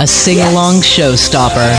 A sing along showstopper.